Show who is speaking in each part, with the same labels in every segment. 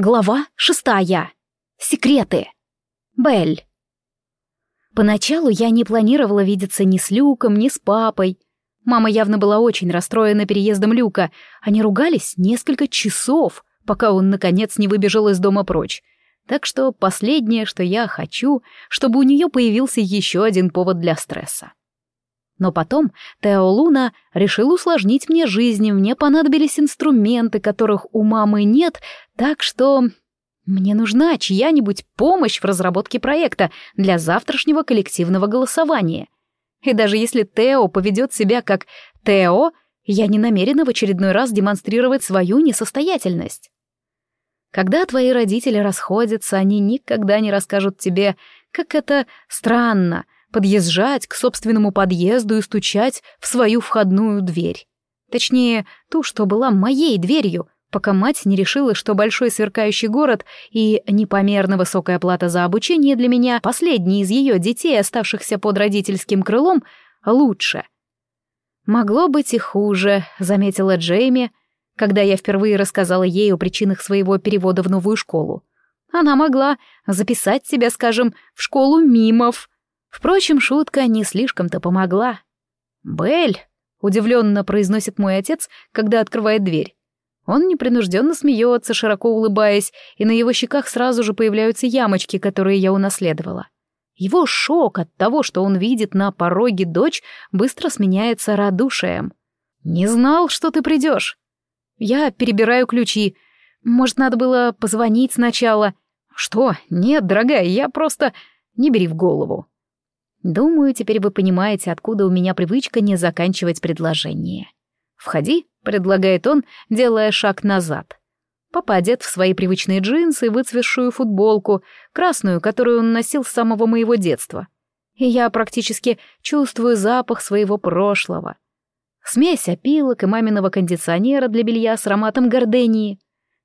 Speaker 1: Глава шестая. Секреты. Белль. Поначалу я не планировала видеться ни с Люком, ни с папой. Мама явно была очень расстроена переездом Люка. Они ругались несколько часов, пока он, наконец, не выбежал из дома прочь. Так что последнее, что я хочу, чтобы у нее появился еще один повод для стресса. Но потом Тео Луна решил усложнить мне жизнь, мне понадобились инструменты, которых у мамы нет, так что мне нужна чья-нибудь помощь в разработке проекта для завтрашнего коллективного голосования. И даже если Тео поведет себя как Тео, я не намерена в очередной раз демонстрировать свою несостоятельность. Когда твои родители расходятся, они никогда не расскажут тебе, как это странно — подъезжать к собственному подъезду и стучать в свою входную дверь. Точнее, ту, что была моей дверью, пока мать не решила, что большой сверкающий город и непомерно высокая плата за обучение для меня, последний из ее детей, оставшихся под родительским крылом, лучше. «Могло быть и хуже», — заметила Джейми, когда я впервые рассказала ей о причинах своего перевода в новую школу. Она могла записать себя, скажем, в школу мимов, Впрочем, шутка не слишком-то помогла. «Белль!» — удивленно произносит мой отец, когда открывает дверь. Он непринужденно смеется, широко улыбаясь, и на его щеках сразу же появляются ямочки, которые я унаследовала. Его шок от того, что он видит на пороге дочь, быстро сменяется радушием. «Не знал, что ты придешь». Я перебираю ключи. Может, надо было позвонить сначала? Что? Нет, дорогая, я просто... Не бери в голову. Думаю, теперь вы понимаете, откуда у меня привычка не заканчивать предложение. «Входи», — предлагает он, делая шаг назад. Папа одет в свои привычные джинсы и выцветшую футболку, красную, которую он носил с самого моего детства. И я практически чувствую запах своего прошлого. Смесь опилок и маминого кондиционера для белья с ароматом гордении.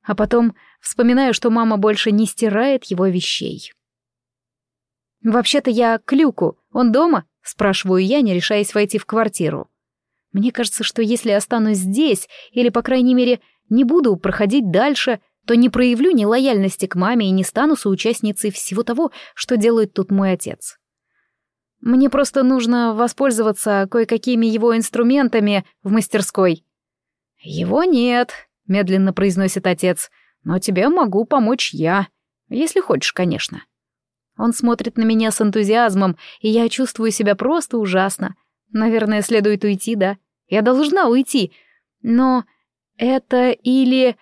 Speaker 1: А потом вспоминаю, что мама больше не стирает его вещей. «Вообще-то я к Люку. Он дома?» — спрашиваю я, не решаясь войти в квартиру. Мне кажется, что если останусь здесь, или, по крайней мере, не буду проходить дальше, то не проявлю ни лояльности к маме и не стану соучастницей всего того, что делает тут мой отец. Мне просто нужно воспользоваться кое-какими его инструментами в мастерской. «Его нет», — медленно произносит отец, — «но тебе могу помочь я, если хочешь, конечно». Он смотрит на меня с энтузиазмом, и я чувствую себя просто ужасно. Наверное, следует уйти, да? Я должна уйти. Но это или...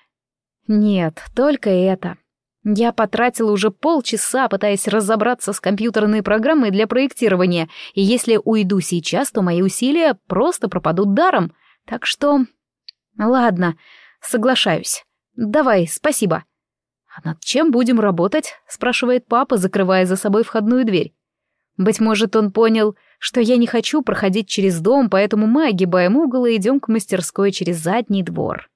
Speaker 1: Нет, только это. Я потратила уже полчаса, пытаясь разобраться с компьютерной программой для проектирования, и если уйду сейчас, то мои усилия просто пропадут даром. Так что... Ладно, соглашаюсь. Давай, спасибо. «А над чем будем работать?» — спрашивает папа, закрывая за собой входную дверь. Быть может, он понял, что я не хочу проходить через дом, поэтому мы огибаем угол и идем к мастерской через задний двор.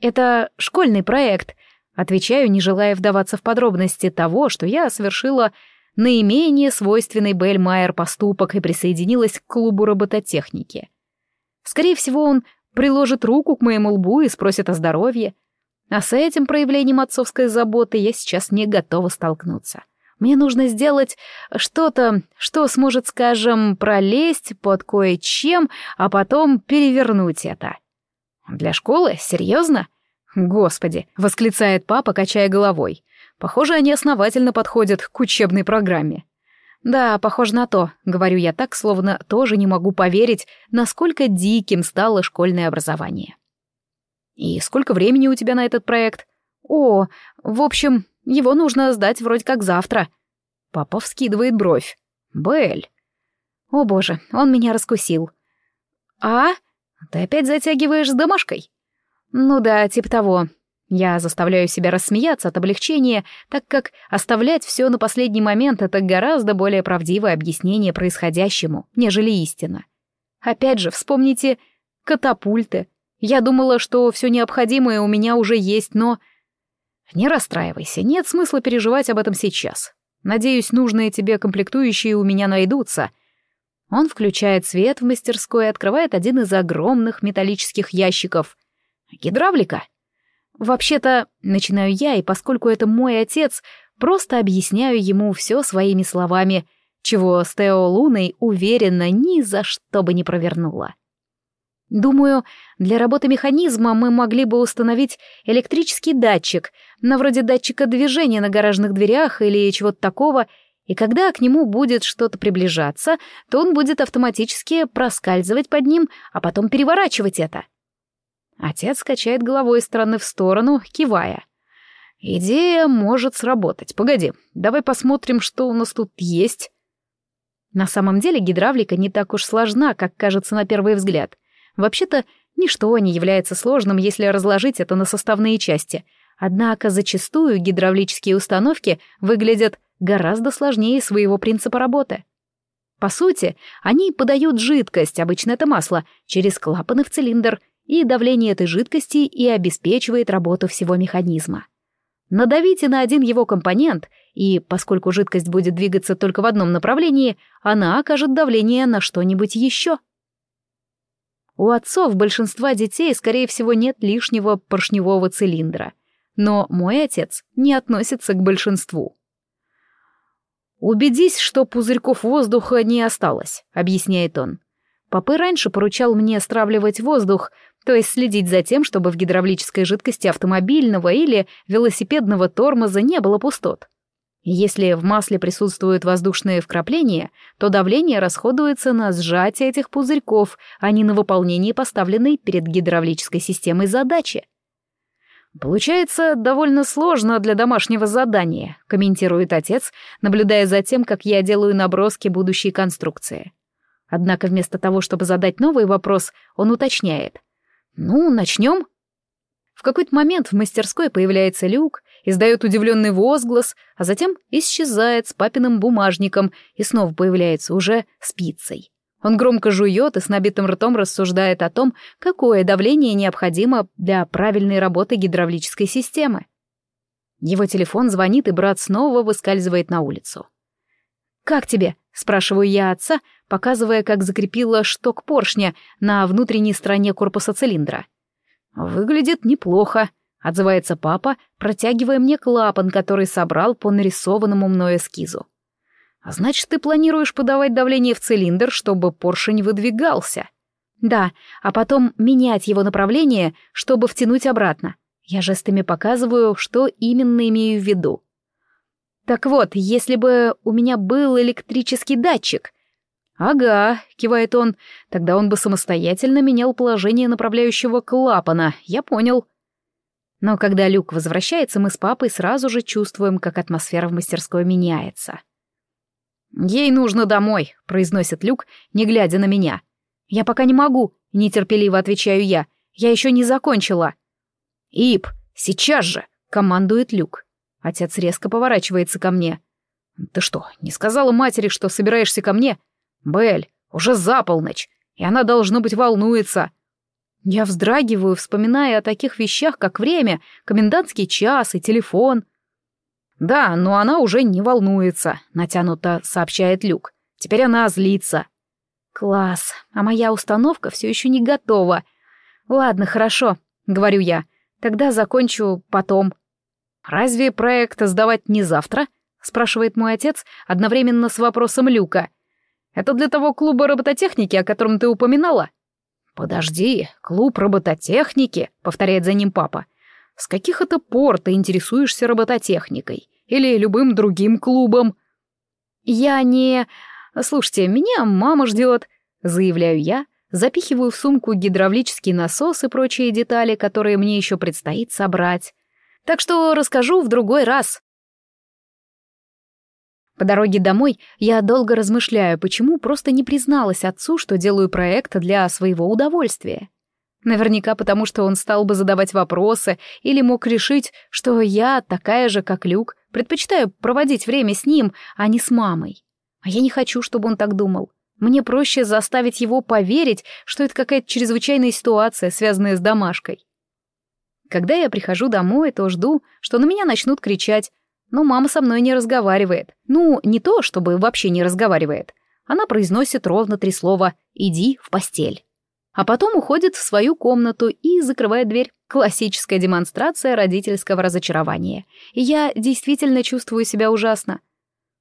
Speaker 1: «Это школьный проект», — отвечаю, не желая вдаваться в подробности того, что я совершила наименее свойственный Белль Майер поступок и присоединилась к клубу робототехники. Скорее всего, он приложит руку к моему лбу и спросит о здоровье, а с этим проявлением отцовской заботы я сейчас не готова столкнуться. Мне нужно сделать что-то, что сможет, скажем, пролезть под кое-чем, а потом перевернуть это. Для школы? Серьезно? Господи, восклицает папа, качая головой. Похоже, они основательно подходят к учебной программе. Да, похоже на то, говорю я так, словно тоже не могу поверить, насколько диким стало школьное образование. «И сколько времени у тебя на этот проект?» «О, в общем, его нужно сдать вроде как завтра». Папа вскидывает бровь. «Белль». «О боже, он меня раскусил». «А? Ты опять затягиваешь с домашкой?» «Ну да, типа того». Я заставляю себя рассмеяться от облегчения, так как оставлять все на последний момент — это гораздо более правдивое объяснение происходящему, нежели истина. Опять же, вспомните катапульты. Я думала, что все необходимое у меня уже есть, но... Не расстраивайся, нет смысла переживать об этом сейчас. Надеюсь, нужные тебе комплектующие у меня найдутся. Он включает свет в мастерской и открывает один из огромных металлических ящиков. Гидравлика? Вообще-то, начинаю я, и поскольку это мой отец, просто объясняю ему все своими словами, чего с Луной уверенно ни за что бы не провернула. Думаю, для работы механизма мы могли бы установить электрический датчик, на вроде датчика движения на гаражных дверях или чего-то такого, и когда к нему будет что-то приближаться, то он будет автоматически проскальзывать под ним, а потом переворачивать это. Отец качает головой из стороны в сторону, кивая. Идея может сработать. Погоди, давай посмотрим, что у нас тут есть. На самом деле гидравлика не так уж сложна, как кажется на первый взгляд. Вообще-то, ничто не является сложным, если разложить это на составные части. Однако зачастую гидравлические установки выглядят гораздо сложнее своего принципа работы. По сути, они подают жидкость, обычно это масло, через клапаны в цилиндр, и давление этой жидкости и обеспечивает работу всего механизма. Надавите на один его компонент, и, поскольку жидкость будет двигаться только в одном направлении, она окажет давление на что-нибудь еще. У отцов большинства детей, скорее всего, нет лишнего поршневого цилиндра. Но мой отец не относится к большинству. «Убедись, что пузырьков воздуха не осталось», — объясняет он. Папы раньше поручал мне стравливать воздух, то есть следить за тем, чтобы в гидравлической жидкости автомобильного или велосипедного тормоза не было пустот. Если в масле присутствуют воздушные вкрапления, то давление расходуется на сжатие этих пузырьков, а не на выполнение поставленной перед гидравлической системой задачи. «Получается довольно сложно для домашнего задания», — комментирует отец, наблюдая за тем, как я делаю наброски будущей конструкции. Однако вместо того, чтобы задать новый вопрос, он уточняет. «Ну, начнем?» В какой-то момент в мастерской появляется люк, издает удивленный возглас, а затем исчезает с папиным бумажником и снова появляется уже спицей. Он громко жует и с набитым ртом рассуждает о том, какое давление необходимо для правильной работы гидравлической системы. Его телефон звонит, и брат снова выскальзывает на улицу. «Как тебе?» — спрашиваю я отца, показывая, как закрепила шток поршня на внутренней стороне корпуса цилиндра. «Выглядит неплохо», — отзывается папа, протягивая мне клапан, который собрал по нарисованному мной эскизу. «А значит, ты планируешь подавать давление в цилиндр, чтобы поршень выдвигался?» «Да, а потом менять его направление, чтобы втянуть обратно. Я жестами показываю, что именно имею в виду. Так вот, если бы у меня был электрический датчик, «Ага», — кивает он, — «тогда он бы самостоятельно менял положение направляющего клапана, я понял». Но когда Люк возвращается, мы с папой сразу же чувствуем, как атмосфера в мастерской меняется. «Ей нужно домой», — произносит Люк, не глядя на меня. «Я пока не могу», — нетерпеливо отвечаю я. «Я еще не закончила». «Ип, сейчас же», — командует Люк. Отец резко поворачивается ко мне. «Ты что, не сказала матери, что собираешься ко мне?» Бель, уже за полночь, и она, должно быть, волнуется. Я вздрагиваю, вспоминая о таких вещах, как время, комендантский час и телефон. «Да, но она уже не волнуется», — натянуто сообщает Люк. «Теперь она злится». «Класс, а моя установка все еще не готова. Ладно, хорошо», — говорю я. «Тогда закончу потом». «Разве проект сдавать не завтра?» — спрашивает мой отец одновременно с вопросом Люка. Это для того клуба робототехники, о котором ты упоминала?» «Подожди, клуб робототехники», — повторяет за ним папа. «С каких это пор ты интересуешься робототехникой? Или любым другим клубом?» «Я не... Слушайте, меня мама ждет», — заявляю я, запихиваю в сумку гидравлический насос и прочие детали, которые мне еще предстоит собрать. Так что расскажу в другой раз. По дороге домой я долго размышляю, почему просто не призналась отцу, что делаю проект для своего удовольствия. Наверняка потому, что он стал бы задавать вопросы или мог решить, что я, такая же, как Люк, предпочитаю проводить время с ним, а не с мамой. А я не хочу, чтобы он так думал. Мне проще заставить его поверить, что это какая-то чрезвычайная ситуация, связанная с домашкой. Когда я прихожу домой, то жду, что на меня начнут кричать, но мама со мной не разговаривает. Ну, не то, чтобы вообще не разговаривает. Она произносит ровно три слова «иди в постель». а потом уходит в свою комнату и закрывает дверь. Классическая демонстрация родительского разочарования. И я действительно чувствую себя ужасно.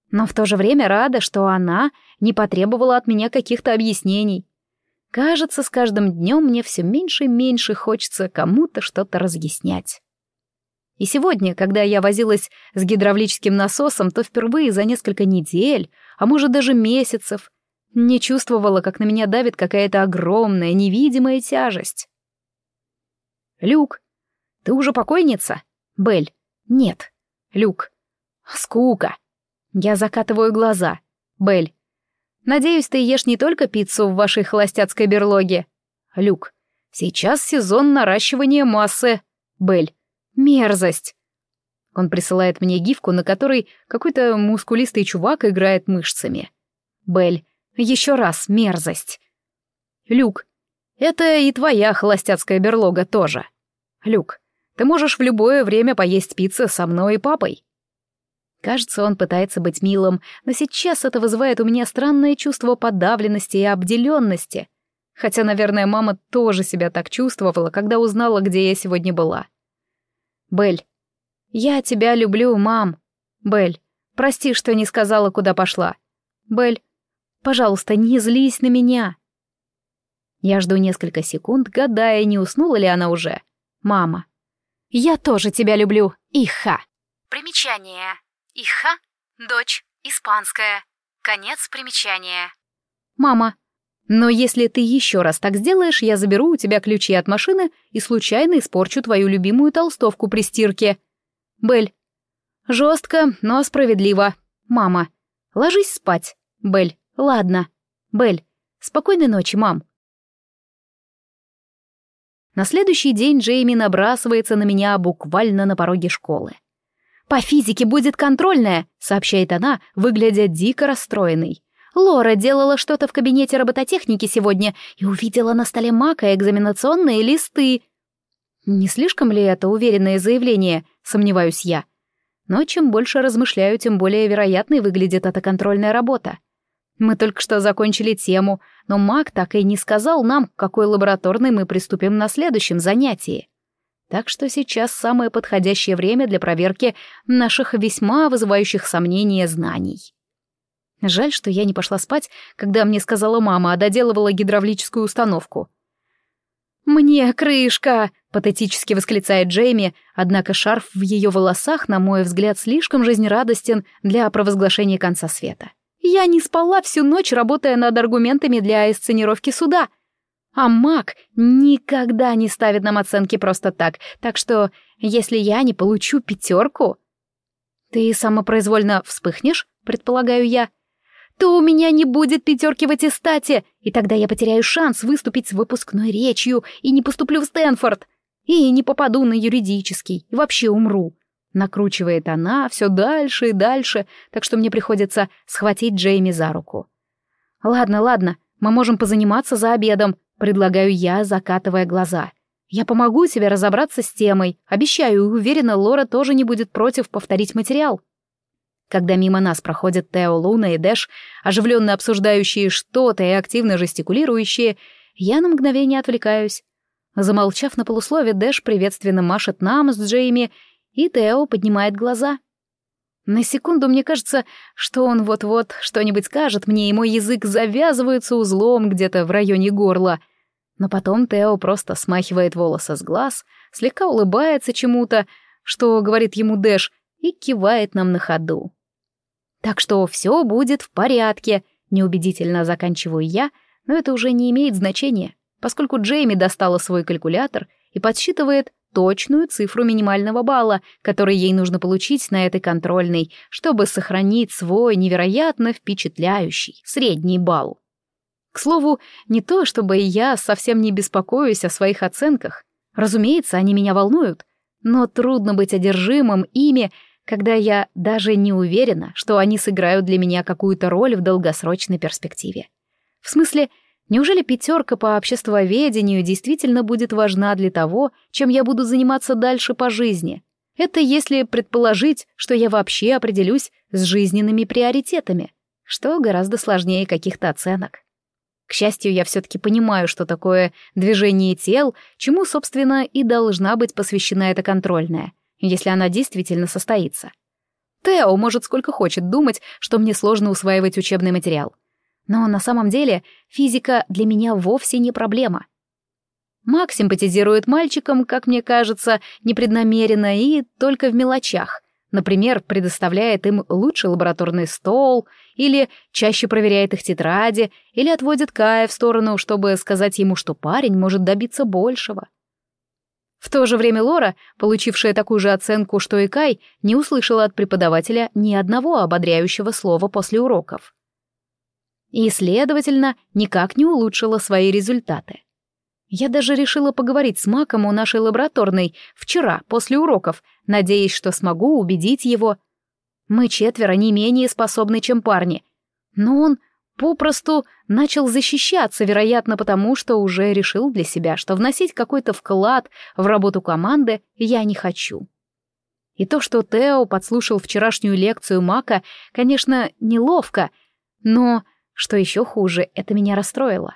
Speaker 1: Но в то же время рада, что она не потребовала от меня каких-то объяснений. Кажется, с каждым днем мне все меньше и меньше хочется кому-то что-то разъяснять. И сегодня, когда я возилась с гидравлическим насосом, то впервые за несколько недель, а может даже месяцев, не чувствовала, как на меня давит какая-то огромная невидимая тяжесть. «Люк, ты уже покойница?» «Белль, нет». «Люк, скука». Я закатываю глаза. «Белль, надеюсь, ты ешь не только пиццу в вашей холостяцкой берлоге?» «Люк, сейчас сезон наращивания массы». «Белль, мерзость». Он присылает мне гифку, на которой какой-то мускулистый чувак играет мышцами. «Белль, еще раз мерзость». «Люк, это и твоя холостяцкая берлога тоже. Люк, ты можешь в любое время поесть пиццу со мной и папой. Кажется, он пытается быть милым, но сейчас это вызывает у меня странное чувство подавленности и обделенности. Хотя, наверное, мама тоже себя так чувствовала, когда узнала, где я сегодня была. Бель, я тебя люблю, мам. Бель, прости, что не сказала, куда пошла. Бель, пожалуйста, не злись на меня. Я жду несколько секунд, гадая, не уснула ли она уже. Мама. Я тоже тебя люблю, Иха.
Speaker 2: Примечание. Иха, дочь, испанская. Конец примечания.
Speaker 1: Мама. Но если ты еще раз так сделаешь, я заберу у тебя ключи от машины и случайно испорчу твою любимую толстовку при стирке. Бель. Жестко, но справедливо. Мама. Ложись спать. Бель. Ладно. Бель. Спокойной ночи, мам. На следующий день Джейми набрасывается на меня буквально на пороге школы. «По физике будет контрольная», — сообщает она, выглядя дико расстроенной. Лора делала что-то в кабинете робототехники сегодня и увидела на столе Мака экзаменационные листы. Не слишком ли это уверенное заявление, сомневаюсь я. Но чем больше размышляю, тем более вероятной выглядит эта контрольная работа. Мы только что закончили тему, но Мак так и не сказал нам, к какой лабораторной мы приступим на следующем занятии. Так что сейчас самое подходящее время для проверки наших весьма вызывающих сомнения знаний. Жаль, что я не пошла спать, когда мне сказала мама, а доделывала гидравлическую установку. «Мне крышка!» — патетически восклицает Джейми, однако шарф в ее волосах, на мой взгляд, слишком жизнерадостен для провозглашения конца света. Я не спала всю ночь, работая над аргументами для сценировки суда. А маг никогда не ставит нам оценки просто так, так что если я не получу пятерку... Ты самопроизвольно вспыхнешь, предполагаю я, то у меня не будет пятерки в аттестате, и тогда я потеряю шанс выступить с выпускной речью и не поступлю в Стэнфорд, и не попаду на юридический, и вообще умру. Накручивает она все дальше и дальше, так что мне приходится схватить Джейми за руку. «Ладно, ладно, мы можем позаниматься за обедом», — предлагаю я, закатывая глаза. «Я помогу тебе разобраться с темой. Обещаю уверена, Лора тоже не будет против повторить материал». Когда мимо нас проходят Тео, Луна и Дэш, оживленно обсуждающие что-то и активно жестикулирующие, я на мгновение отвлекаюсь. Замолчав на полуслове, Дэш приветственно машет нам с Джейми и Тео поднимает глаза. На секунду мне кажется, что он вот-вот что-нибудь скажет мне, и мой язык завязывается узлом где-то в районе горла. Но потом Тео просто смахивает волосы с глаз, слегка улыбается чему-то, что говорит ему Дэш, и кивает нам на ходу. Так что все будет в порядке, неубедительно заканчиваю я, но это уже не имеет значения, поскольку Джейми достала свой калькулятор и подсчитывает точную цифру минимального балла, который ей нужно получить на этой контрольной, чтобы сохранить свой невероятно впечатляющий средний балл. К слову, не то, чтобы я совсем не беспокоюсь о своих оценках. Разумеется, они меня волнуют, но трудно быть одержимым ими, когда я даже не уверена, что они сыграют для меня какую-то роль в долгосрочной перспективе. В смысле, Неужели пятерка по обществоведению действительно будет важна для того, чем я буду заниматься дальше по жизни? Это если предположить, что я вообще определюсь с жизненными приоритетами, что гораздо сложнее каких-то оценок. К счастью, я все-таки понимаю, что такое движение тел, чему, собственно, и должна быть посвящена эта контрольная, если она действительно состоится. Тео может сколько хочет думать, что мне сложно усваивать учебный материал. Но на самом деле физика для меня вовсе не проблема. Мак симпатизирует мальчикам, как мне кажется, непреднамеренно и только в мелочах. Например, предоставляет им лучший лабораторный стол, или чаще проверяет их тетради, или отводит Кая в сторону, чтобы сказать ему, что парень может добиться большего. В то же время Лора, получившая такую же оценку, что и Кай, не услышала от преподавателя ни одного ободряющего слова после уроков. И, следовательно, никак не улучшила свои результаты. Я даже решила поговорить с Маком у нашей лабораторной вчера, после уроков, надеясь, что смогу убедить его. Мы четверо не менее способны, чем парни. Но он попросту начал защищаться, вероятно, потому что уже решил для себя, что вносить какой-то вклад в работу команды я не хочу. И то, что Тео подслушал вчерашнюю лекцию Мака, конечно, неловко, но, что еще хуже, это меня расстроило.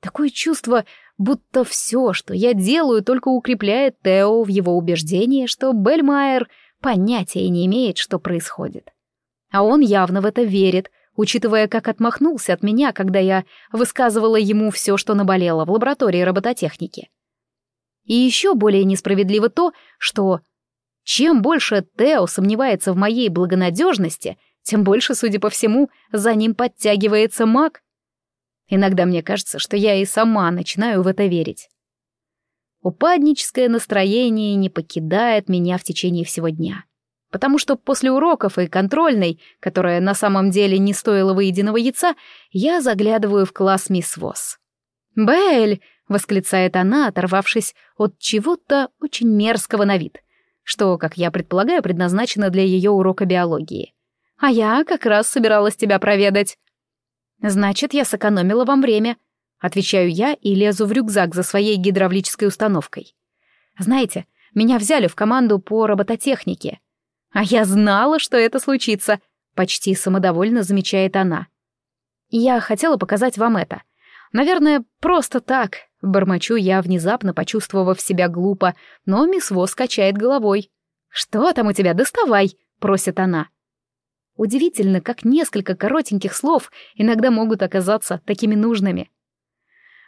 Speaker 1: Такое чувство, будто все, что я делаю, только укрепляет Тео в его убеждении, что Бельмайер понятия не имеет, что происходит. А он явно в это верит, учитывая, как отмахнулся от меня, когда я высказывала ему все, что наболело в лаборатории робототехники. И еще более несправедливо то, что чем больше Тео сомневается в моей благонадежности, тем больше, судя по всему, за ним подтягивается маг. Иногда мне кажется, что я и сама начинаю в это верить. Упадническое настроение не покидает меня в течение всего дня потому что после уроков и контрольной, которая на самом деле не стоила выеденного яйца, я заглядываю в класс мисс Восс. «Белль!» — восклицает она, оторвавшись от чего-то очень мерзкого на вид, что, как я предполагаю, предназначено для ее урока биологии. «А я как раз собиралась тебя проведать». «Значит, я сэкономила вам время», — отвечаю я и лезу в рюкзак за своей гидравлической установкой. «Знаете, меня взяли в команду по робототехнике, «А я знала, что это случится», — почти самодовольно замечает она. «Я хотела показать вам это. Наверное, просто так», — бормочу я, внезапно почувствовав себя глупо, но мисс Вос качает головой. «Что там у тебя, доставай», — просит она. Удивительно, как несколько коротеньких слов иногда могут оказаться такими нужными.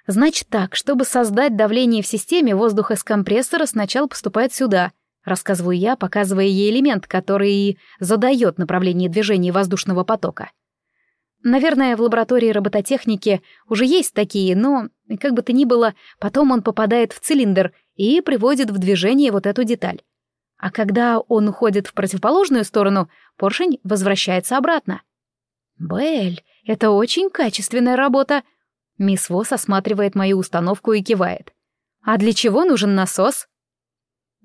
Speaker 1: Значит так, чтобы создать давление в системе, воздух из компрессора сначала поступает сюда — Рассказываю я, показывая ей элемент, который задает направление движения воздушного потока. Наверное, в лаборатории робототехники уже есть такие, но, как бы то ни было, потом он попадает в цилиндр и приводит в движение вот эту деталь. А когда он уходит в противоположную сторону, поршень возвращается обратно. «Белль, это очень качественная работа!» Мисс Вос осматривает мою установку и кивает. «А для чего нужен насос?»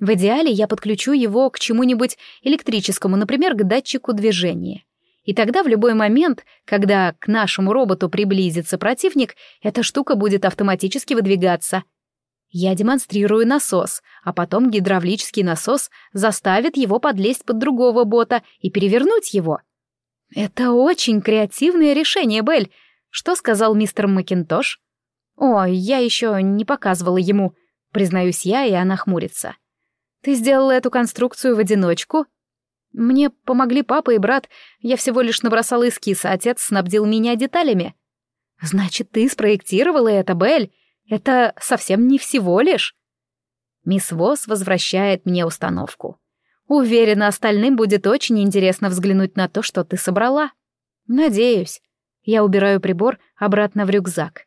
Speaker 1: В идеале я подключу его к чему-нибудь электрическому, например, к датчику движения. И тогда в любой момент, когда к нашему роботу приблизится противник, эта штука будет автоматически выдвигаться. Я демонстрирую насос, а потом гидравлический насос заставит его подлезть под другого бота и перевернуть его. Это очень креативное решение, Белль. Что сказал мистер Макинтош? Ой, я еще не показывала ему, признаюсь я, и она хмурится. Ты сделала эту конструкцию в одиночку? Мне помогли папа и брат, я всего лишь набросала эскиз, а отец снабдил меня деталями. Значит, ты спроектировала это, Белль? Это совсем не всего лишь. Мисс Восс возвращает мне установку. Уверена, остальным будет очень интересно взглянуть на то, что ты собрала. Надеюсь. Я убираю прибор обратно в рюкзак.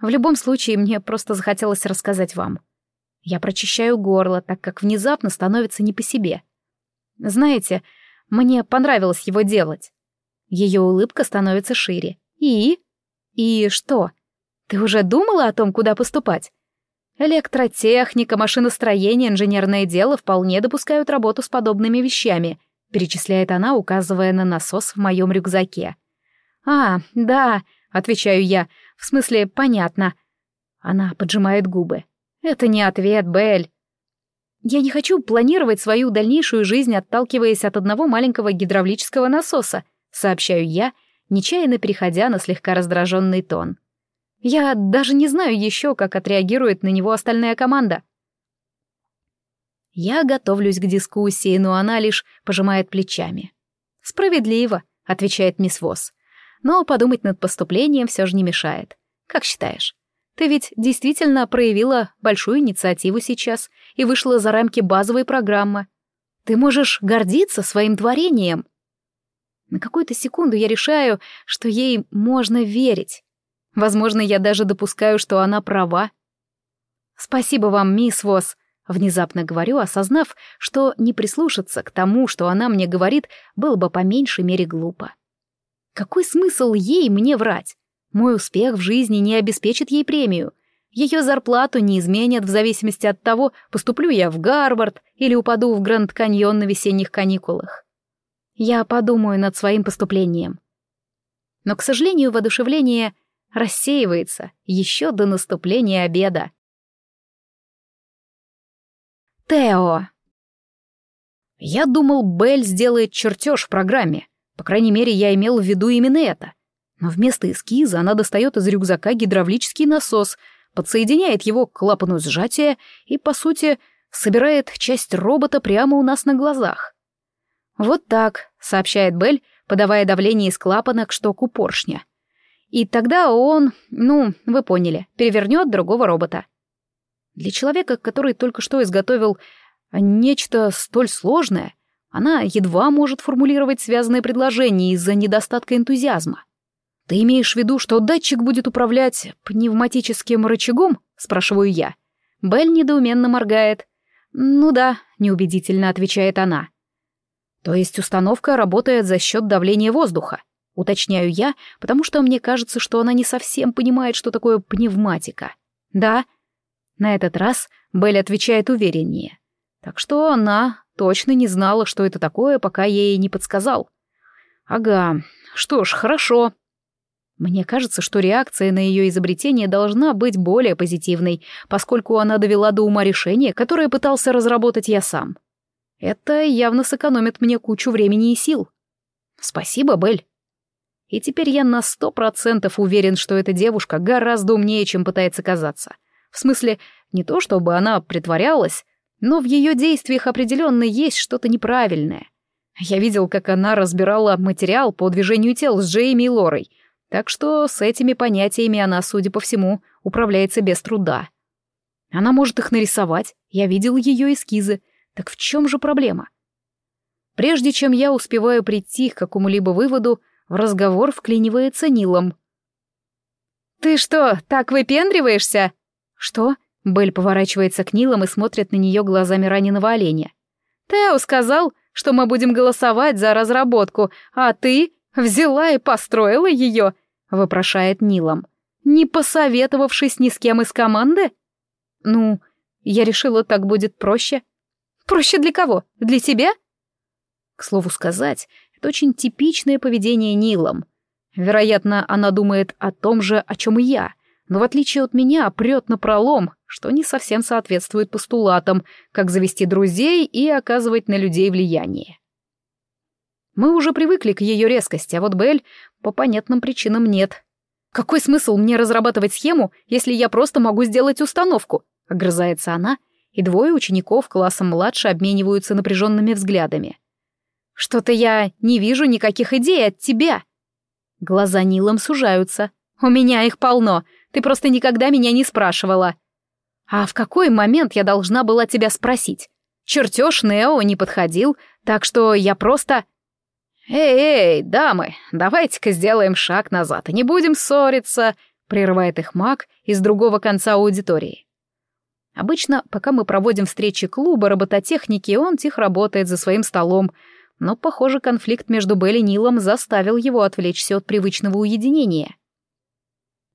Speaker 1: В любом случае, мне просто захотелось рассказать вам. Я прочищаю горло, так как внезапно становится не по себе. Знаете, мне понравилось его делать. Ее улыбка становится шире. И? И что? Ты уже думала о том, куда поступать? Электротехника, машиностроение, инженерное дело вполне допускают работу с подобными вещами, перечисляет она, указывая на насос в моем рюкзаке. А, да, отвечаю я, в смысле, понятно. Она поджимает губы. Это не ответ, Белль. Я не хочу планировать свою дальнейшую жизнь, отталкиваясь от одного маленького гидравлического насоса, сообщаю я, нечаянно переходя на слегка раздраженный тон. Я даже не знаю еще, как отреагирует на него остальная команда. Я готовлюсь к дискуссии, но она лишь пожимает плечами. «Справедливо», — отвечает мисс Восс. «Но подумать над поступлением все же не мешает. Как считаешь, ты ведь действительно проявила большую инициативу сейчас и вышла за рамки базовой программы. Ты можешь гордиться своим творением». На какую-то секунду я решаю, что ей можно верить. Возможно, я даже допускаю, что она права. «Спасибо вам, мисс Восс», Внезапно говорю, осознав, что не прислушаться к тому, что она мне говорит, было бы по меньшей мере глупо. Какой смысл ей мне врать? Мой успех в жизни не обеспечит ей премию. Ее зарплату не изменят в зависимости от того, поступлю я в Гарвард или упаду в Гранд-Каньон на весенних каникулах. Я подумаю над своим поступлением. Но, к сожалению, воодушевление рассеивается еще до наступления обеда. Тео. Я думал, Белль сделает чертеж в программе. По крайней мере, я имел в виду именно это. Но вместо эскиза она достает из рюкзака гидравлический насос, подсоединяет его к клапану сжатия и, по сути, собирает часть робота прямо у нас на глазах. «Вот так», — сообщает Белль, подавая давление из клапана к штоку поршня. И тогда он, ну, вы поняли, перевернет другого робота. Для человека, который только что изготовил нечто столь сложное, она едва может формулировать связанные предложения из-за недостатка энтузиазма. «Ты имеешь в виду, что датчик будет управлять пневматическим рычагом?» — спрашиваю я. Белль недоуменно моргает. «Ну да», — неубедительно отвечает она. «То есть установка работает за счет давления воздуха?» Уточняю я, потому что мне кажется, что она не совсем понимает, что такое пневматика. «Да», на этот раз Белль отвечает увереннее. Так что она точно не знала, что это такое, пока я ей не подсказал. Ага, что ж, хорошо. Мне кажется, что реакция на ее изобретение должна быть более позитивной, поскольку она довела до ума решение, которое пытался разработать я сам. Это явно сэкономит мне кучу времени и сил. Спасибо, Белль. И теперь я на сто процентов уверен, что эта девушка гораздо умнее, чем пытается казаться. В смысле, не то чтобы она притворялась, но в ее действиях определенно есть что-то неправильное. Я видел, как она разбирала материал по движению тел с Джейми и Лорой, так что с этими понятиями она, судя по всему, управляется без труда. Она может их нарисовать, я видел ее эскизы, так в чем же проблема? Прежде чем я успеваю прийти к какому-либо выводу, в разговор вклинивается Нилом. «Ты что, так выпендриваешься?» «Что?» — Белль поворачивается к Нилам и смотрит на нее глазами раненого оленя. «Тео сказал, что мы будем голосовать за разработку, а ты взяла и построила ее», — вопрошает Нилом. «Не посоветовавшись ни с кем из команды?» «Ну, я решила, так будет проще». «Проще для кого? Для тебя?» К слову сказать, это очень типичное поведение Нилом. Вероятно, она думает о том же, о чем и я — но в отличие от меня прет на пролом, что не совсем соответствует постулатам, как завести друзей и оказывать на людей влияние. Мы уже привыкли к ее резкости, а вот Белль по понятным причинам нет. «Какой смысл мне разрабатывать схему, если я просто могу сделать установку?» — огрызается она, и двое учеников классом младше обмениваются напряженными взглядами. «Что-то я не вижу никаких идей от тебя!» Глаза Нилом сужаются. «У меня их полно, ты просто никогда меня не спрашивала. А в какой момент я должна была тебя спросить? Чертеж Нео не подходил, так что я просто... «Эй-эй, дамы, давайте-ка сделаем шаг назад и не будем ссориться», — прерывает их маг из другого конца аудитории. Обычно, пока мы проводим встречи клуба робототехники, он тихо работает за своим столом, но, похоже, конфликт между Белли и Нилом заставил его отвлечься от привычного уединения.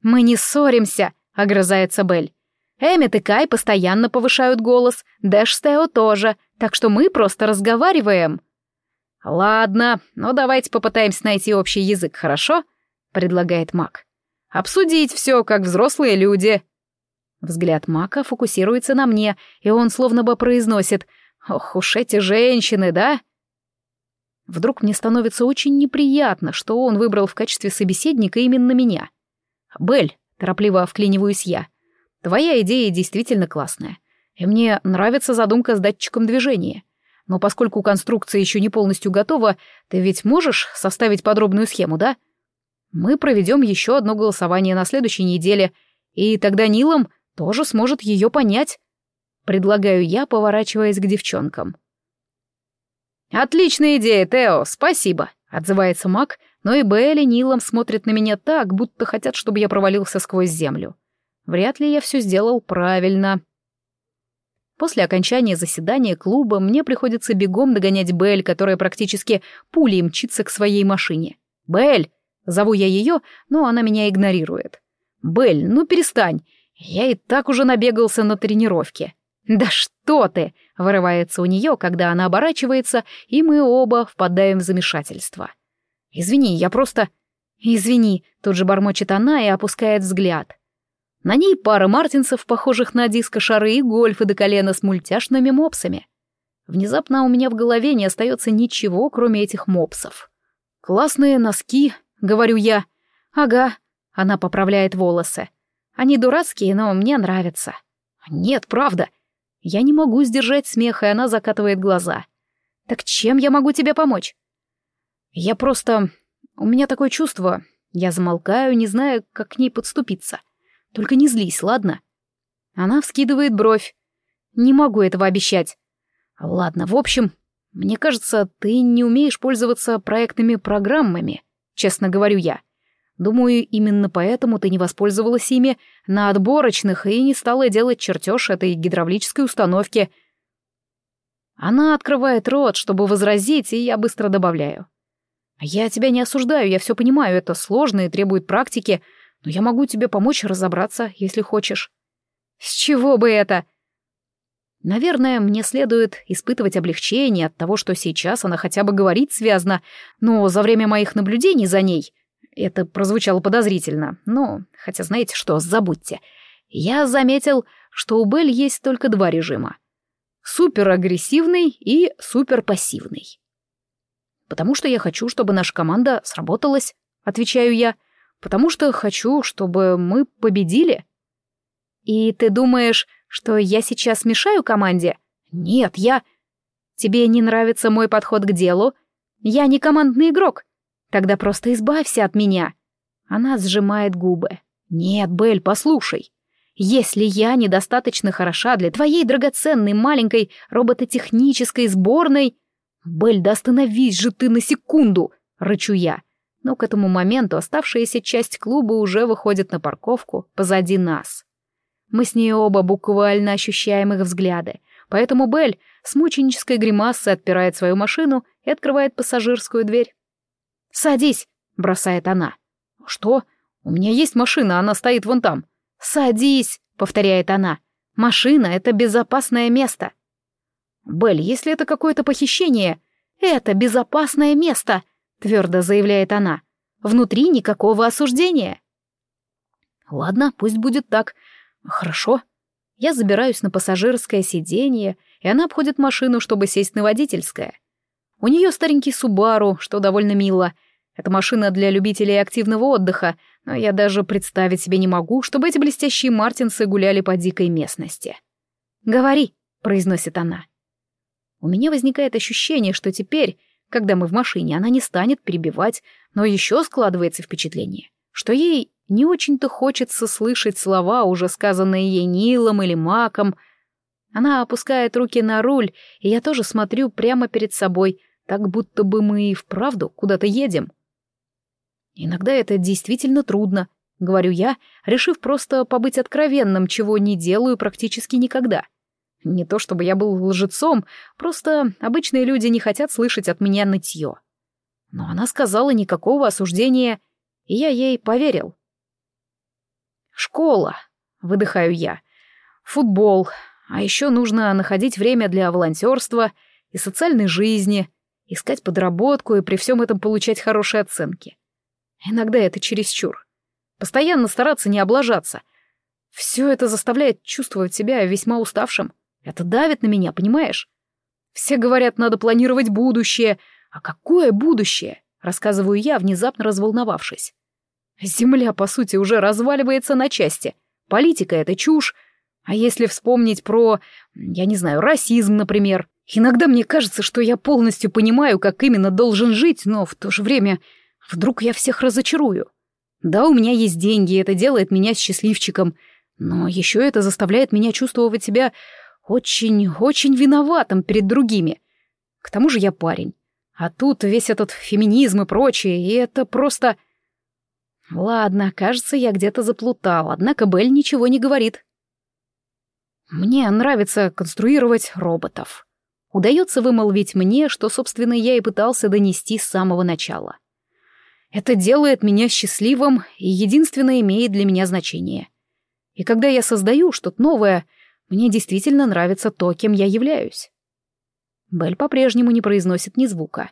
Speaker 1: «Мы не ссоримся», — огрызается Белль. Эммет и Кай постоянно повышают голос, Дэш с тоже, так что мы просто разговариваем. «Ладно, но давайте попытаемся найти общий язык, хорошо?» — предлагает Мак. «Обсудить все, как взрослые люди». Взгляд Мака фокусируется на мне, и он словно бы произносит «Ох уж эти женщины, да?» Вдруг мне становится очень неприятно, что он выбрал в качестве собеседника именно меня. «Белль, торопливо вклиниваюсь я. Твоя идея действительно классная. И мне нравится задумка с датчиком движения. Но поскольку конструкция еще не полностью готова, ты ведь можешь составить подробную схему, да? Мы проведем еще одно голосование на следующей неделе, и тогда Нилом тоже сможет ее понять. Предлагаю я, поворачиваясь к девчонкам. «Отличная идея, Тео, спасибо», — отзывается Мак, но и Белли и Нилом смотрят на меня так, будто хотят, чтобы я провалился сквозь землю. Вряд ли я все сделал правильно. После окончания заседания клуба мне приходится бегом догонять Белль, которая практически пулей мчится к своей машине. «Белль!» — зову я ее, но она меня игнорирует. «Белль, ну перестань! Я и так уже набегался на тренировке». «Да что ты!» — вырывается у нее, когда она оборачивается, и мы оба впадаем в замешательство. «Извини, я просто...» «Извини», — тут же бормочет она и опускает взгляд. На ней пара мартинцев, похожих на диско-шары и гольфы до колена с мультяшными мопсами. Внезапно у меня в голове не остается ничего, кроме этих мопсов. «Классные носки», — говорю я. «Ага», — она поправляет волосы. «Они дурацкие, но мне нравятся». «Нет, правда». Я не могу сдержать смех, и она закатывает глаза. «Так чем я могу тебе помочь?» «Я просто... У меня такое чувство...» Я замолкаю, не зная, как к ней подступиться. Только не злись, ладно?» Она вскидывает бровь. «Не могу этого обещать». «Ладно, в общем, мне кажется, ты не умеешь пользоваться проектными программами, честно говорю я. Думаю, именно поэтому ты не воспользовалась ими на отборочных и не стала делать чертеж этой гидравлической установки». Она открывает рот, чтобы возразить, и я быстро добавляю. «Я тебя не осуждаю, я все понимаю, это сложно и требует практики, но я могу тебе помочь разобраться, если хочешь». «С чего бы это?» Наверное, мне следует испытывать облегчение от того, что сейчас она хотя бы говорит связно, но за время моих наблюдений за ней... Это прозвучало подозрительно, но... Хотя знаете что, забудьте. Я заметил, что у Белль есть только два режима. Суперагрессивный и суперпассивный. «Потому что я хочу, чтобы наша команда сработалась», — отвечаю я потому что хочу, чтобы мы победили. И ты думаешь, что я сейчас мешаю команде? Нет, я... Тебе не нравится мой подход к делу? Я не командный игрок. Тогда просто избавься от меня. Она сжимает губы. Нет, Бель, послушай. Если я недостаточно хороша для твоей драгоценной маленькой робототехнической сборной... Бель, да остановись же ты на секунду, рычу я но к этому моменту оставшаяся часть клуба уже выходит на парковку позади нас. Мы с ней оба буквально ощущаем их взгляды, поэтому Белль с мученической гримасой отпирает свою машину и открывает пассажирскую дверь. «Садись!» — бросает она. «Что? У меня есть машина, она стоит вон там». «Садись!» — повторяет она. «Машина — это безопасное место». «Белль, если это какое-то похищение...» «Это безопасное место!» Твердо заявляет она. Внутри никакого осуждения. Ладно, пусть будет так. Хорошо. Я забираюсь на пассажирское сиденье, и она обходит машину, чтобы сесть на водительское. У нее старенький Субару, что довольно мило. Это машина для любителей активного отдыха, но я даже представить себе не могу, чтобы эти блестящие мартинсы гуляли по дикой местности. «Говори», — произносит она. У меня возникает ощущение, что теперь когда мы в машине, она не станет перебивать, но еще складывается впечатление, что ей не очень-то хочется слышать слова, уже сказанные ей Нилом или Маком. Она опускает руки на руль, и я тоже смотрю прямо перед собой, так будто бы мы и вправду куда-то едем. Иногда это действительно трудно, говорю я, решив просто побыть откровенным, чего не делаю практически никогда. Не то чтобы я был лжецом, просто обычные люди не хотят слышать от меня нытье. Но она сказала никакого осуждения, и я ей поверил. «Школа», — выдыхаю я, — «футбол, а еще нужно находить время для волонтерства и социальной жизни, искать подработку и при всем этом получать хорошие оценки. Иногда это чересчур. Постоянно стараться не облажаться. Все это заставляет чувствовать себя весьма уставшим. Это давит на меня, понимаешь? Все говорят, надо планировать будущее. А какое будущее? Рассказываю я, внезапно разволновавшись. Земля, по сути, уже разваливается на части. Политика — это чушь. А если вспомнить про, я не знаю, расизм, например, иногда мне кажется, что я полностью понимаю, как именно должен жить, но в то же время вдруг я всех разочарую. Да, у меня есть деньги, это делает меня счастливчиком, но еще это заставляет меня чувствовать себя очень-очень виноватым перед другими. К тому же я парень. А тут весь этот феминизм и прочее, и это просто... Ладно, кажется, я где-то заплутал, однако Белль ничего не говорит. Мне нравится конструировать роботов. Удается вымолвить мне, что, собственно, я и пытался донести с самого начала. Это делает меня счастливым и единственное имеет для меня значение. И когда я создаю что-то новое, мне действительно нравится то, кем я являюсь. Белль по-прежнему не произносит ни звука.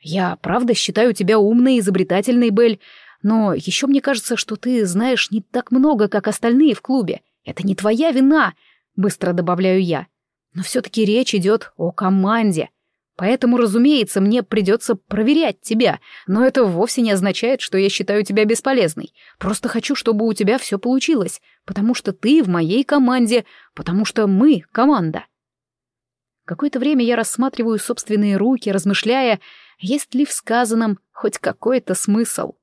Speaker 1: «Я правда считаю тебя умной и изобретательной, Белль, но еще мне кажется, что ты знаешь не так много, как остальные в клубе. Это не твоя вина», — быстро добавляю я. «Но все-таки речь идет о команде. Поэтому, разумеется, мне придется проверять тебя, но это вовсе не означает, что я считаю тебя бесполезной. Просто хочу, чтобы у тебя все получилось, потому что ты в моей команде, потому что мы — команда». Какое-то время я рассматриваю собственные руки, размышляя, есть ли в сказанном хоть какой-то смысл.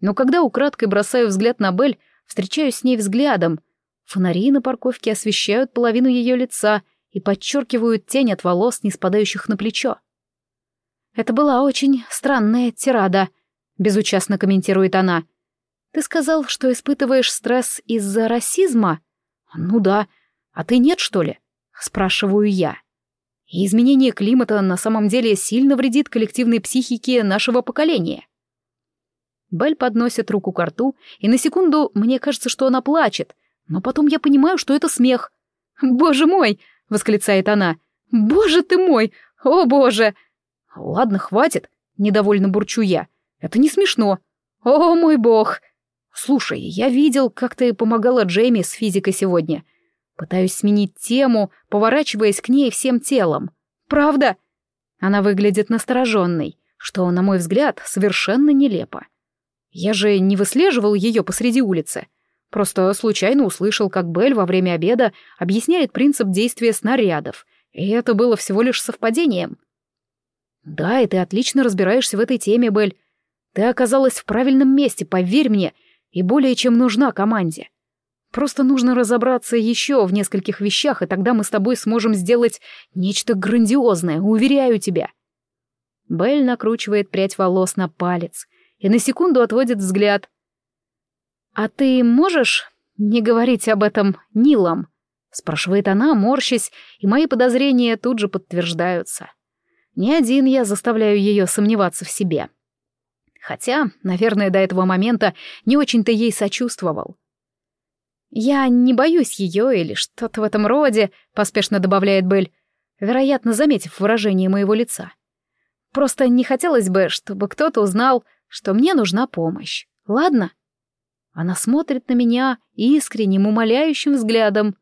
Speaker 1: Но когда украдкой бросаю взгляд на Бель, встречаюсь с ней взглядом. Фонари на парковке освещают половину ее лица и подчеркивают тень от волос, не спадающих на плечо. «Это была очень странная тирада», — безучастно комментирует она. «Ты сказал, что испытываешь стресс из-за расизма?» «Ну да. А ты нет, что ли?» Спрашиваю я. И изменение климата на самом деле сильно вредит коллективной психике нашего поколения. Белль подносит руку к рту, и на секунду мне кажется, что она плачет, но потом я понимаю, что это смех. «Боже мой!» — восклицает она. «Боже ты мой! О, боже!» «Ладно, хватит!» — недовольно бурчу я. «Это не смешно!» «О, мой бог!» «Слушай, я видел, как ты помогала Джейми с физикой сегодня. Пытаюсь сменить тему, поворачиваясь к ней всем телом. «Правда?» Она выглядит настороженной, что, на мой взгляд, совершенно нелепо. Я же не выслеживал ее посреди улицы. Просто случайно услышал, как Белль во время обеда объясняет принцип действия снарядов, и это было всего лишь совпадением. «Да, и ты отлично разбираешься в этой теме, Белль. Ты оказалась в правильном месте, поверь мне, и более чем нужна команде. Просто нужно разобраться еще в нескольких вещах, и тогда мы с тобой сможем сделать нечто грандиозное, уверяю тебя. Белль накручивает прядь волос на палец и на секунду отводит взгляд. «А ты можешь не говорить об этом Нилам?» — спрашивает она, морщась, и мои подозрения тут же подтверждаются. Не один я заставляю ее сомневаться в себе. Хотя, наверное, до этого момента не очень-то ей сочувствовал. «Я не боюсь ее или что-то в этом роде», — поспешно добавляет Белль, вероятно, заметив выражение моего лица. «Просто не хотелось бы, чтобы кто-то узнал, что мне нужна помощь. Ладно?» Она смотрит на меня искренним, умоляющим взглядом.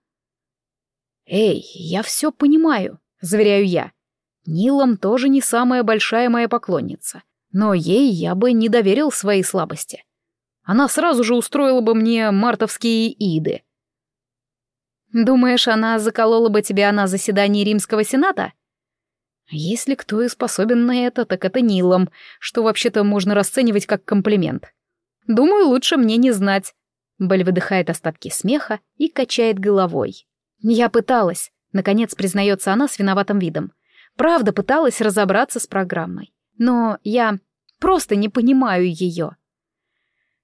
Speaker 1: «Эй, я все понимаю», — заверяю я. Нилом тоже не самая большая моя поклонница, но ей я бы не доверил свои слабости она сразу же устроила бы мне мартовские иды. Думаешь, она заколола бы тебя на заседании Римского Сената? Если кто и способен на это, так это Нилом, что вообще-то можно расценивать как комплимент. Думаю, лучше мне не знать. Белль выдыхает остатки смеха и качает головой. Я пыталась, наконец признается она с виноватым видом. Правда, пыталась разобраться с программой. Но я просто не понимаю ее.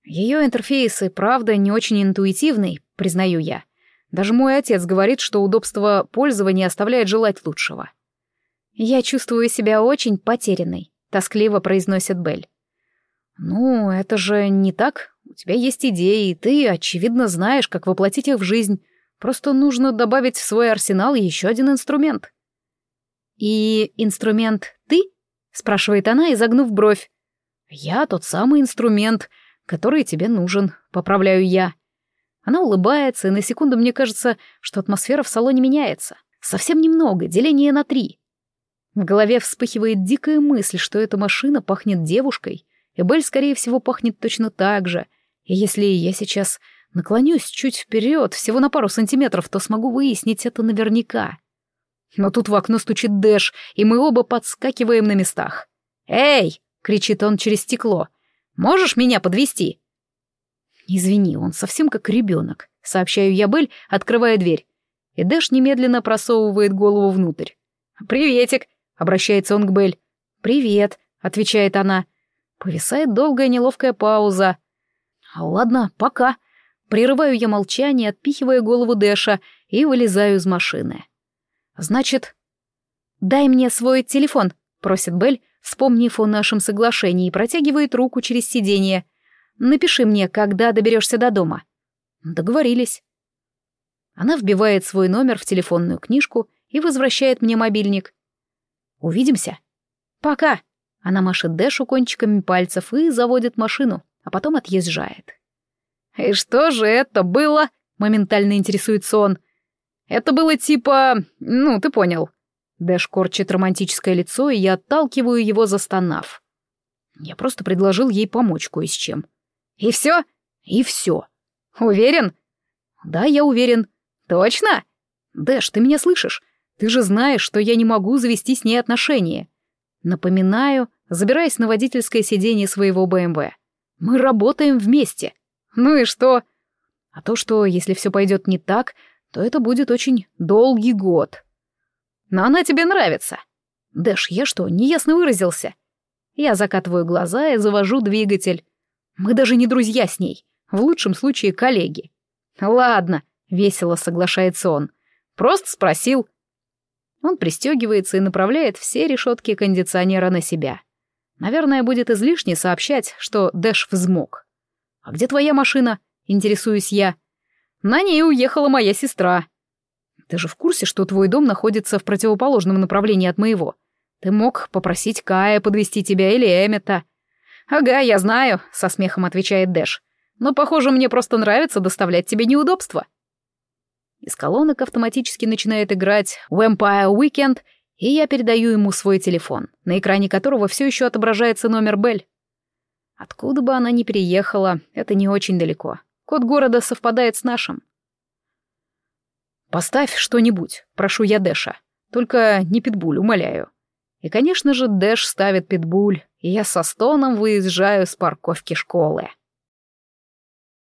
Speaker 1: Ее интерфейс и правда не очень интуитивный, признаю я. Даже мой отец говорит, что удобство пользования оставляет желать лучшего. «Я чувствую себя очень потерянной», — тоскливо произносит Белль. «Ну, это же не так. У тебя есть идеи, и ты, очевидно, знаешь, как воплотить их в жизнь. Просто нужно добавить в свой арсенал еще один инструмент». «И инструмент ты?» — спрашивает она, изогнув бровь. «Я тот самый инструмент, который тебе нужен, поправляю я. Она улыбается, и на секунду мне кажется, что атмосфера в салоне меняется. Совсем немного, деление на три. В голове вспыхивает дикая мысль, что эта машина пахнет девушкой. И Белль, скорее всего, пахнет точно так же. И если я сейчас наклонюсь чуть вперед, всего на пару сантиметров, то смогу выяснить это наверняка. Но тут в окно стучит Дэш, и мы оба подскакиваем на местах. «Эй!» — кричит он через стекло. «Можешь меня подвести? «Извини, он совсем как ребенок», — сообщаю я Белль, открывая дверь. И Дэш немедленно просовывает голову внутрь. «Приветик!» — обращается он к Белль. «Привет!» — отвечает она. Повисает долгая неловкая пауза. «Ладно, пока». Прерываю я молчание, отпихивая голову Дэша и вылезаю из машины. «Значит...» «Дай мне свой телефон», — просит Белль, вспомнив о нашем соглашении, и протягивает руку через сиденье. «Напиши мне, когда доберешься до дома». «Договорились». Она вбивает свой номер в телефонную книжку и возвращает мне мобильник. «Увидимся». «Пока». Она машет Дэшу кончиками пальцев и заводит машину, а потом отъезжает. «И что же это было?» — моментально интересуется он. «Это было типа... ну, ты понял». Дэш корчит романтическое лицо, и я отталкиваю его, застонав. Я просто предложил ей помочь кое с чем. «И все?» «И все». «Уверен?» «Да, я уверен». «Точно?» «Дэш, ты меня слышишь? Ты же знаешь, что я не могу завести с ней отношения». Напоминаю, забираясь на водительское сиденье своего БМВ. «Мы работаем вместе». «Ну и что?» «А то, что если все пойдет не так, то это будет очень долгий год». «Но она тебе нравится». «Дэш, я что, неясно выразился?» Я закатываю глаза и завожу двигатель. Мы даже не друзья с ней, в лучшем случае коллеги. «Ладно», — весело соглашается он. «Просто спросил». Он пристегивается и направляет все решетки кондиционера на себя. Наверное, будет излишне сообщать, что Дэш взмок. «А где твоя машина?» — интересуюсь я. «На ней уехала моя сестра». «Ты же в курсе, что твой дом находится в противоположном направлении от моего? Ты мог попросить Кая подвести тебя или Эммета». «Ага, я знаю», — со смехом отвечает Дэш. «Но, похоже, мне просто нравится доставлять тебе неудобства». Из колонок автоматически начинает играть Vampire Weekend, и я передаю ему свой телефон, на экране которого все еще отображается номер Белль. Откуда бы она ни переехала, это не очень далеко. Код города совпадает с нашим. «Поставь что-нибудь», — прошу я Дэша. «Только не питбуль, умоляю». И, конечно же, Дэш ставит питбуль, и я со стоном выезжаю с парковки школы.